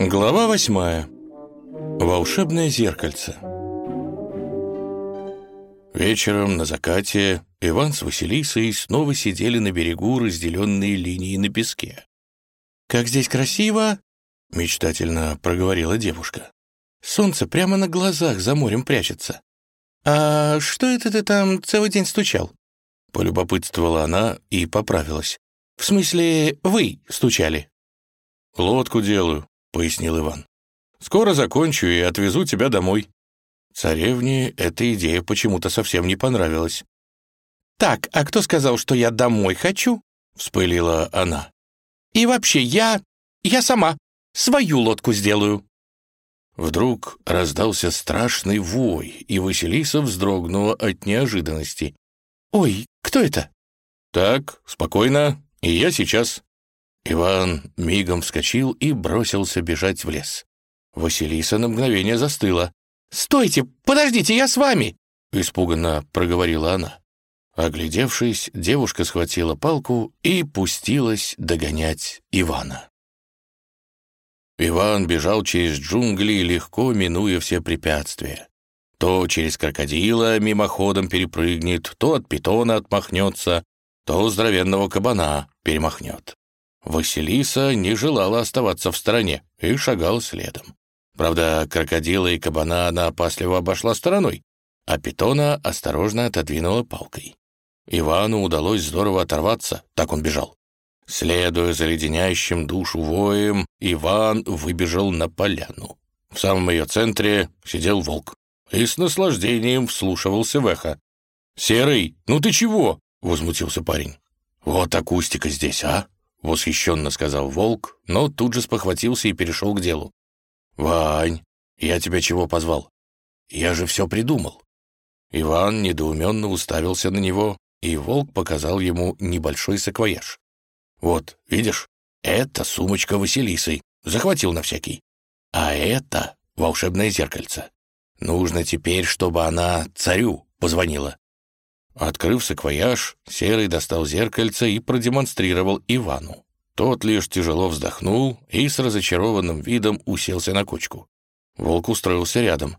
Глава восьмая. Волшебное зеркальце. Вечером на закате Иван с Василисой снова сидели на берегу, разделенные линии на песке. «Как здесь красиво!» — мечтательно проговорила девушка. «Солнце прямо на глазах за морем прячется. А что это ты там целый день стучал?» Полюбопытствовала она и поправилась. «В смысле, вы стучали?» «Лодку делаю», — пояснил Иван. «Скоро закончу и отвезу тебя домой». Царевне эта идея почему-то совсем не понравилась. «Так, а кто сказал, что я домой хочу?» — вспылила она. «И вообще, я... я сама свою лодку сделаю». Вдруг раздался страшный вой, и Василиса вздрогнула от неожиданности. «Ой, кто это?» «Так, спокойно, и я сейчас». Иван мигом вскочил и бросился бежать в лес. Василиса на мгновение застыла. «Стойте! Подождите, я с вами!» — испуганно проговорила она. Оглядевшись, девушка схватила палку и пустилась догонять Ивана. Иван бежал через джунгли, легко минуя все препятствия. То через крокодила мимоходом перепрыгнет, то от питона отмахнется, то здоровенного кабана перемахнет. Василиса не желала оставаться в стороне и шагала следом. Правда, крокодила и кабана она опасливо обошла стороной, а питона осторожно отодвинула палкой. Ивану удалось здорово оторваться, так он бежал. Следуя за леденящим душу воем, Иван выбежал на поляну. В самом ее центре сидел волк и с наслаждением вслушивался в эхо. «Серый, ну ты чего?» — возмутился парень. «Вот акустика здесь, а?» — восхищенно сказал волк, но тут же спохватился и перешел к делу. «Вань, я тебя чего позвал? Я же все придумал». Иван недоуменно уставился на него, и волк показал ему небольшой саквояж. «Вот, видишь, это сумочка Василисы, захватил на всякий. А это волшебное зеркальце. Нужно теперь, чтобы она царю позвонила». Открыв саквояж, Серый достал зеркальце и продемонстрировал Ивану. Тот лишь тяжело вздохнул и с разочарованным видом уселся на кочку. Волк устроился рядом.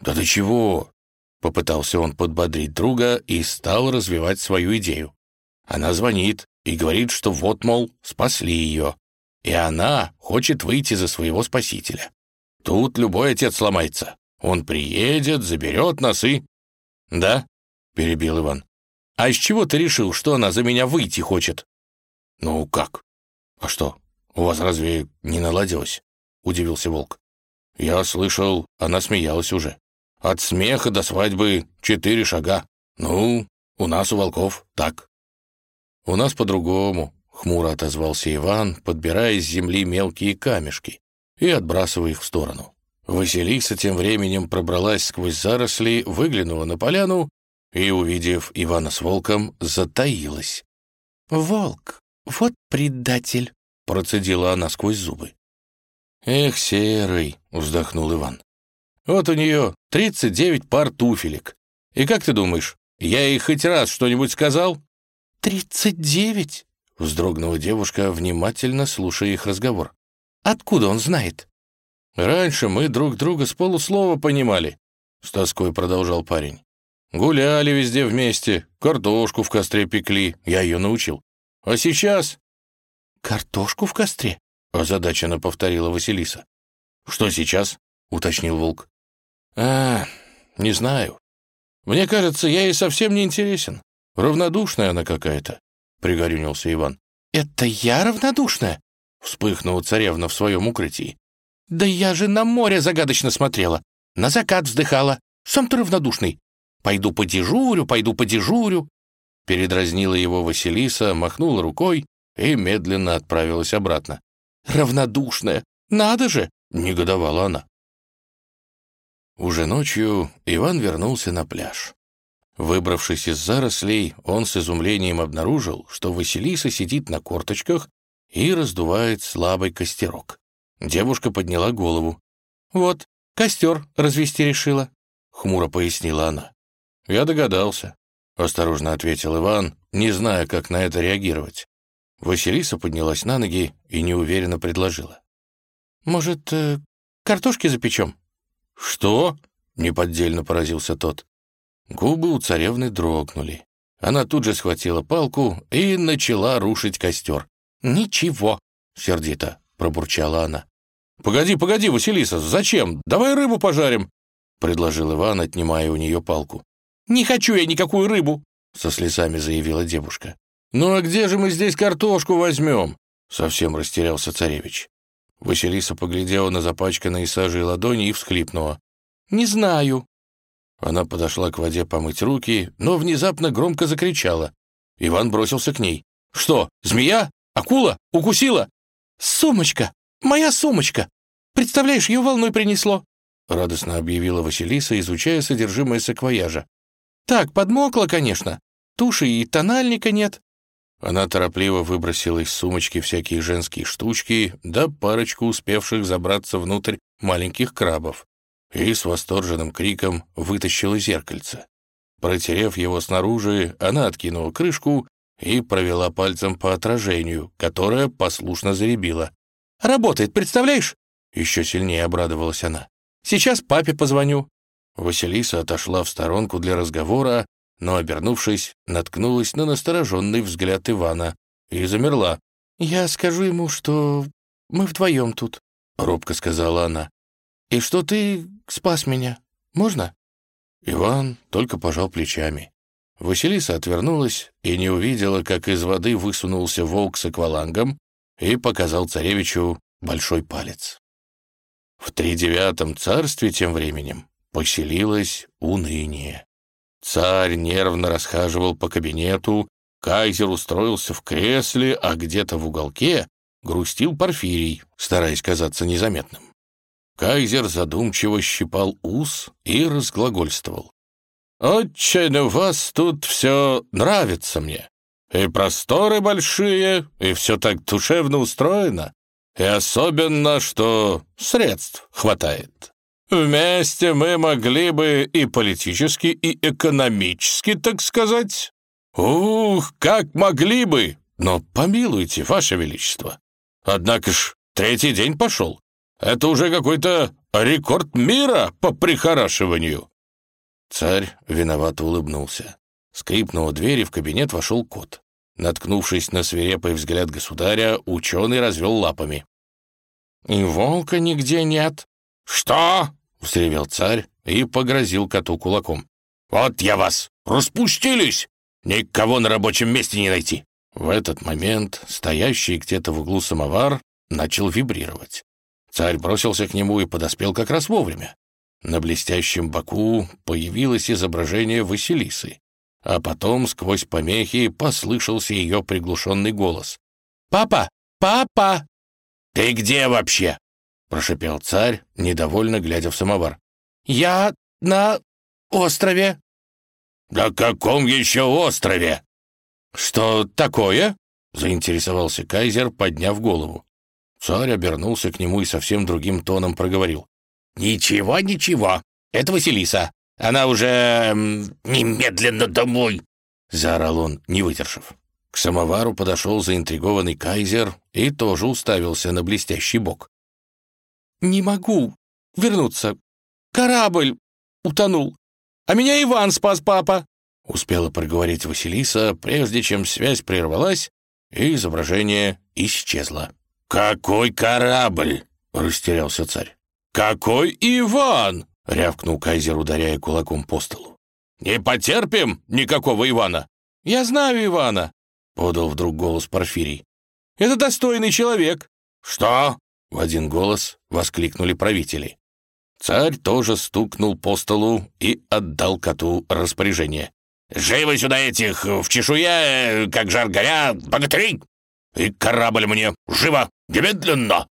«Да ты чего?» Попытался он подбодрить друга и стал развивать свою идею. Она звонит и говорит, что вот, мол, спасли ее. И она хочет выйти за своего спасителя. Тут любой отец сломается. Он приедет, заберет нас и... «Да?» — перебил Иван. «А из чего ты решил, что она за меня выйти хочет?» «Ну как? «А что, у вас разве не наладилось?» — удивился Волк. «Я слышал, она смеялась уже. От смеха до свадьбы четыре шага. Ну, у нас, у волков, так». «У нас по-другому», — хмуро отозвался Иван, подбирая с земли мелкие камешки и отбрасывая их в сторону. Василиса тем временем пробралась сквозь заросли, выглянула на поляну и, увидев Ивана с волком, затаилась. «Волк, «Вот предатель!» — процедила она сквозь зубы. «Эх, серый!» — вздохнул Иван. «Вот у нее тридцать девять пар туфелек. И как ты думаешь, я ей хоть раз что-нибудь сказал?» «Тридцать девять?» — вздрогнула девушка, внимательно слушая их разговор. «Откуда он знает?» «Раньше мы друг друга с полуслова понимали», — с тоской продолжал парень. «Гуляли везде вместе, картошку в костре пекли, я ее научил. А сейчас...» «Картошку в костре?» — озадаченно повторила Василиса. «Что сейчас?» — уточнил Волк. «А, не знаю. Мне кажется, я ей совсем не интересен. Равнодушная она какая-то», — пригорюнился Иван. «Это я равнодушная?» — вспыхнула царевна в своем укрытии. «Да я же на море загадочно смотрела, на закат вздыхала. Сам ты равнодушный. Пойду подежурю, пойду подежурю. Передразнила его Василиса, махнула рукой и медленно отправилась обратно. «Равнодушная! Надо же!» — негодовала она. Уже ночью Иван вернулся на пляж. Выбравшись из зарослей, он с изумлением обнаружил, что Василиса сидит на корточках и раздувает слабый костерок. Девушка подняла голову. «Вот, костер развести решила», — хмуро пояснила она. «Я догадался. — осторожно ответил Иван, не зная, как на это реагировать. Василиса поднялась на ноги и неуверенно предложила. Может, э, картошки запечем?» «Что?» — неподдельно поразился тот. Губы у царевны дрогнули. Она тут же схватила палку и начала рушить костер. «Ничего», — сердито пробурчала она. «Погоди, погоди, Василиса, зачем? Давай рыбу пожарим», — предложил Иван, отнимая у нее палку. «Не хочу я никакую рыбу», — со слезами заявила девушка. «Ну а где же мы здесь картошку возьмем?» — совсем растерялся царевич. Василиса поглядела на запачканные сажей ладони и всхлипнула. «Не знаю». Она подошла к воде помыть руки, но внезапно громко закричала. Иван бросился к ней. «Что, змея? Акула? Укусила?» «Сумочка! Моя сумочка! Представляешь, ее волной принесло!» Радостно объявила Василиса, изучая содержимое саквояжа. «Так, подмокла, конечно. Туши и тональника нет. Она торопливо выбросила из сумочки всякие женские штучки, да парочку успевших забраться внутрь маленьких крабов, и с восторженным криком вытащила зеркальце. Протерев его снаружи, она откинула крышку и провела пальцем по отражению, которое послушно заребило. «Работает, представляешь?» Еще сильнее обрадовалась она. «Сейчас папе позвоню». Василиса отошла в сторонку для разговора, но, обернувшись, наткнулась на настороженный взгляд Ивана и замерла. «Я скажу ему, что мы вдвоем тут», — робко сказала она. «И что ты спас меня. Можно?» Иван только пожал плечами. Василиса отвернулась и не увидела, как из воды высунулся волк с аквалангом и показал царевичу большой палец. В тридевятом царстве тем временем поселилось уныние. Царь нервно расхаживал по кабинету, кайзер устроился в кресле, а где-то в уголке грустил Порфирий, стараясь казаться незаметным. Кайзер задумчиво щипал ус и разглагольствовал. «Очень у вас тут все нравится мне. И просторы большие, и все так душевно устроено, и особенно, что средств хватает. Вместе мы могли бы и политически, и экономически, так сказать. Ух, как могли бы! Но помилуйте, Ваше Величество. Однако ж, третий день пошел. Это уже какой-то рекорд мира по прихорашиванию. Царь виновато улыбнулся. Скрипнула дверь, и в кабинет вошел кот. Наткнувшись на свирепый взгляд государя, ученый развел лапами. «И волка нигде нет». «Что?» — взревел царь и погрозил коту кулаком. «Вот я вас! Распустились! Никого на рабочем месте не найти!» В этот момент стоящий где-то в углу самовар начал вибрировать. Царь бросился к нему и подоспел как раз вовремя. На блестящем боку появилось изображение Василисы, а потом сквозь помехи послышался ее приглушенный голос. «Папа! Папа!» «Ты где вообще?» Прошипел царь, недовольно глядя в самовар. «Я на острове». «На каком еще острове?» «Что такое?» — заинтересовался кайзер, подняв голову. Царь обернулся к нему и совсем другим тоном проговорил. «Ничего, ничего. Это Василиса. Она уже... немедленно домой!» — заорал он, не выдержав. К самовару подошел заинтригованный кайзер и тоже уставился на блестящий бок. «Не могу вернуться. Корабль утонул. А меня Иван спас папа!» Успела проговорить Василиса, прежде чем связь прервалась, и изображение исчезло. «Какой корабль?» — растерялся царь. «Какой Иван?» — рявкнул кайзер, ударяя кулаком по столу. «Не потерпим никакого Ивана!» «Я знаю Ивана!» — подал вдруг голос Порфирий. «Это достойный человек!» «Что?» В один голос воскликнули правители. Царь тоже стукнул по столу и отдал коту распоряжение. «Живо сюда этих в чешуе, как жар горят, богатыри! И корабль мне! Живо! Немедленно!»